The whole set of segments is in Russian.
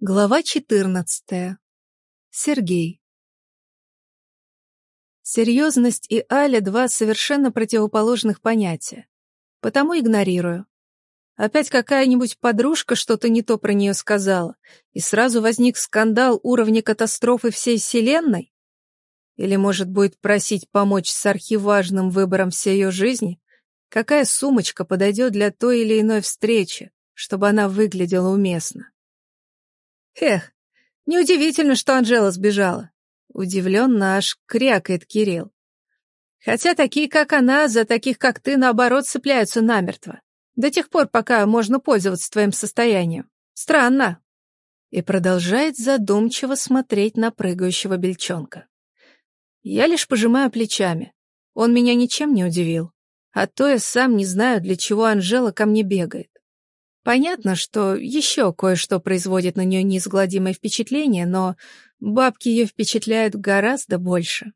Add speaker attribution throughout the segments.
Speaker 1: Глава 14. Сергей. Серьезность и Аля — два совершенно противоположных понятия. Потому игнорирую. Опять какая-нибудь подружка что-то не то про нее сказала, и сразу возник скандал уровня катастрофы всей Вселенной? Или, может, будет просить помочь с архиважным выбором всей ее жизни? Какая сумочка подойдет для той или иной встречи, чтобы она выглядела уместно? Эх, неудивительно, что Анжела сбежала. Удивленно аж крякает Кирилл. Хотя такие, как она, за таких, как ты, наоборот, цепляются намертво. До тех пор, пока можно пользоваться твоим состоянием. Странно. И продолжает задумчиво смотреть на прыгающего бельчонка. Я лишь пожимаю плечами. Он меня ничем не удивил. А то я сам не знаю, для чего Анжела ко мне бегает. Понятно, что еще кое-что производит на нее неизгладимое впечатление, но бабки ее впечатляют гораздо больше.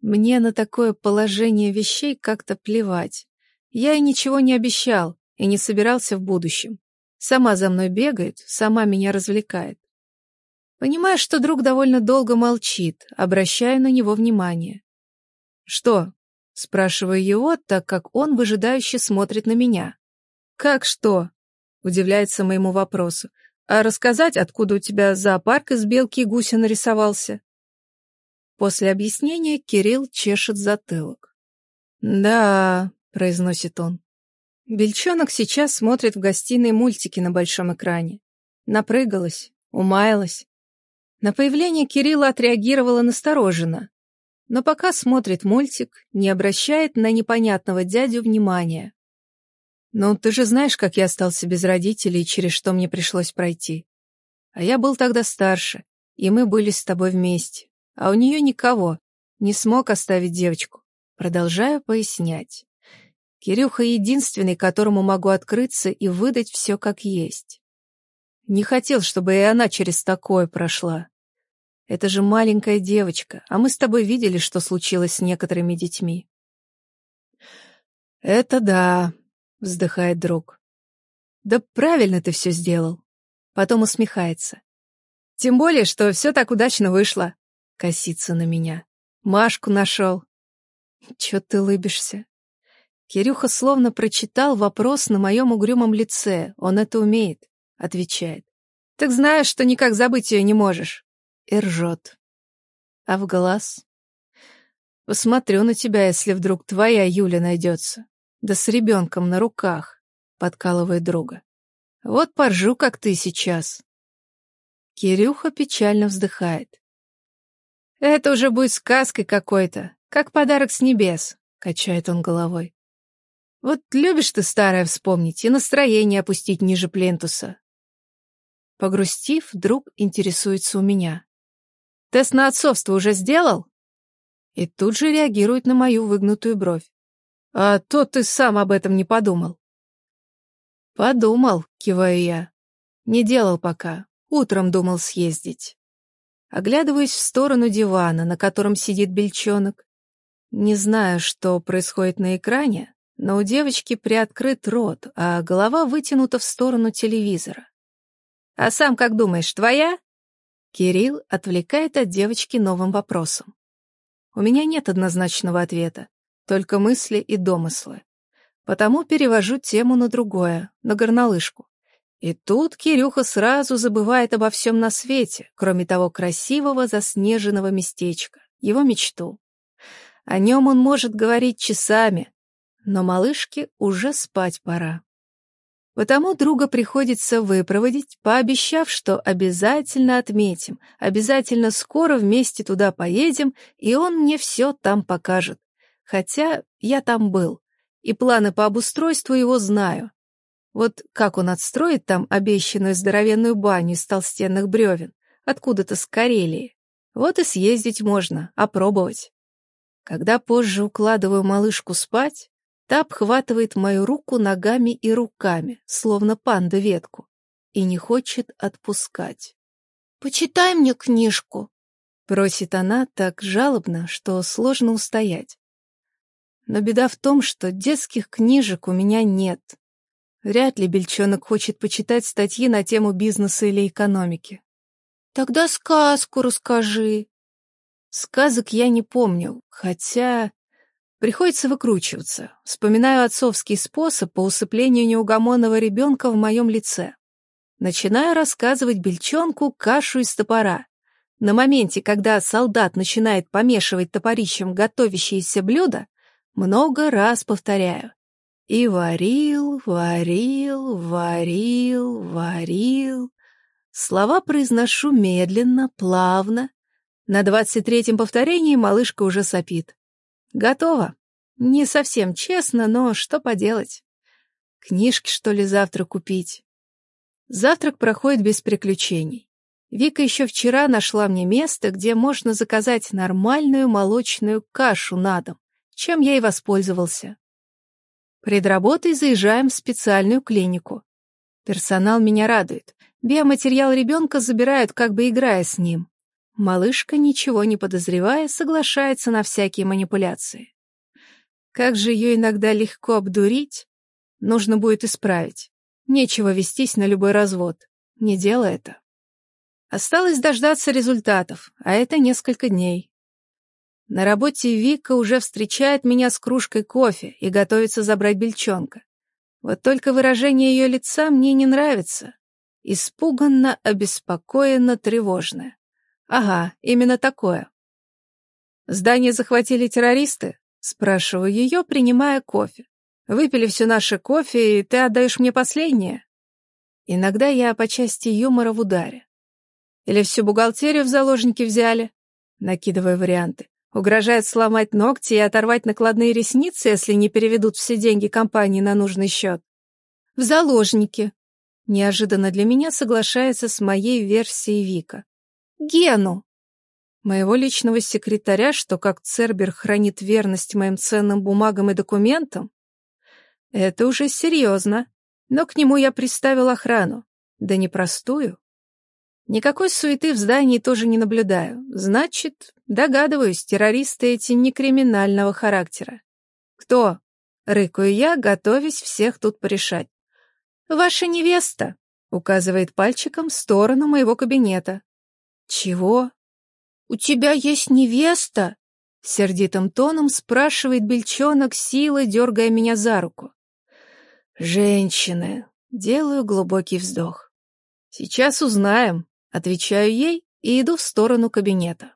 Speaker 1: Мне на такое положение вещей как-то плевать. Я и ничего не обещал, и не собирался в будущем. Сама за мной бегает, сама меня развлекает. Понимаю, что друг довольно долго молчит, обращаю на него внимание. «Что?» — спрашиваю его, так как он выжидающе смотрит на меня. «Как что?» Удивляется моему вопросу. А рассказать, откуда у тебя зоопарк из белки и гуся нарисовался? После объяснения Кирилл чешет затылок. «Да», — произносит он. Бельчонок сейчас смотрит в гостиной мультики на большом экране. Напрыгалась, умаялась. На появление Кирилла отреагировала настороженно, но пока смотрит мультик, не обращает на непонятного дядю внимания. «Ну, ты же знаешь, как я остался без родителей и через что мне пришлось пройти. А я был тогда старше, и мы были с тобой вместе. А у нее никого. Не смог оставить девочку. Продолжаю пояснять. Кирюха единственный, которому могу открыться и выдать все как есть. Не хотел, чтобы и она через такое прошла. Это же маленькая девочка, а мы с тобой видели, что случилось с некоторыми детьми. Это да, вздыхает друг. Да правильно ты все сделал. Потом усмехается. Тем более, что все так удачно вышло. Косится на меня. Машку нашел. Че ты лыбишься? Кирюха словно прочитал вопрос на моем угрюмом лице. Он это умеет, отвечает. Так знаешь, что никак забыть ее не можешь. И ржет. А в глаз? Посмотрю на тебя, если вдруг твоя Юля найдется. Да с ребенком на руках, подкалывает друга. Вот поржу, как ты сейчас. Кирюха печально вздыхает. Это уже будет сказкой какой-то, как подарок с небес, качает он головой. Вот любишь ты старое вспомнить и настроение опустить ниже плинтуса. Погрустив, друг интересуется у меня. Тест на отцовство уже сделал? И тут же реагирует на мою выгнутую бровь. А то ты сам об этом не подумал. Подумал, киваю я. Не делал пока. Утром думал съездить. Оглядываюсь в сторону дивана, на котором сидит бельчонок. Не знаю, что происходит на экране, но у девочки приоткрыт рот, а голова вытянута в сторону телевизора. «А сам как думаешь, твоя?» Кирилл отвлекает от девочки новым вопросом. У меня нет однозначного ответа только мысли и домыслы. Потому перевожу тему на другое, на горнолыжку. И тут Кирюха сразу забывает обо всем на свете, кроме того красивого заснеженного местечка, его мечту. О нем он может говорить часами, но малышке уже спать пора. Потому друга приходится выпроводить, пообещав, что обязательно отметим, обязательно скоро вместе туда поедем, и он мне все там покажет. Хотя я там был, и планы по обустройству его знаю. Вот как он отстроит там обещанную здоровенную баню из толстенных бревен, откуда-то с Карелии. Вот и съездить можно, опробовать. Когда позже укладываю малышку спать, та обхватывает мою руку ногами и руками, словно панда ветку, и не хочет отпускать. «Почитай мне книжку», — просит она так жалобно, что сложно устоять. Но беда в том, что детских книжек у меня нет. Вряд ли Бельчонок хочет почитать статьи на тему бизнеса или экономики. Тогда сказку расскажи. Сказок я не помню, хотя... Приходится выкручиваться. Вспоминаю отцовский способ по усыплению неугомонного ребенка в моем лице. Начинаю рассказывать бельчонку кашу из топора. На моменте, когда солдат начинает помешивать топорищем готовящееся блюдо, много раз повторяю. И варил, варил, варил, варил. Слова произношу медленно, плавно. На двадцать третьем повторении малышка уже сопит. Готово. Не совсем честно, но что поделать. Книжки, что ли, завтра купить? Завтрак проходит без приключений. Вика еще вчера нашла мне место, где можно заказать нормальную молочную кашу на дом, чем я и воспользовался. Пред работой заезжаем в специальную клинику. Персонал меня радует. Биоматериал ребенка забирают, как бы играя с ним. Малышка, ничего не подозревая, соглашается на всякие манипуляции. Как же ее иногда легко обдурить? Нужно будет исправить. Нечего вестись на любой развод. Не делай это. Осталось дождаться результатов, а это несколько дней. На работе Вика уже встречает меня с кружкой кофе и готовится забрать бельчонка. Вот только выражение ее лица мне не нравится. Испуганно, обеспокоенно, тревожное. Ага, именно такое. Здание захватили террористы? Спрашиваю ее, принимая кофе. Выпили все наше кофе, и ты отдаешь мне последнее? Иногда я по части юмора в ударе. Или всю бухгалтерию в заложники взяли? Накидывая варианты. Угрожает сломать ногти и оторвать накладные ресницы, если не переведут все деньги компании на нужный счет. В заложники. Неожиданно для меня соглашается с моей версией Вика. Гену. Моего личного секретаря, что как Цербер хранит верность моим ценным бумагам и документам? Это уже серьезно. Но к нему я приставил охрану. Да непростую. Никакой суеты в здании тоже не наблюдаю. Значит, догадываюсь, террористы эти не криминального характера. Кто? Рыкаю я, готовясь всех тут порешать. Ваша невеста, указывает пальчиком в сторону моего кабинета. «Чего?» «У тебя есть невеста?» Сердитым тоном спрашивает бельчонок, силой дергая меня за руку. «Женщины!» Делаю глубокий вздох. «Сейчас узнаем», — отвечаю ей и иду в сторону кабинета.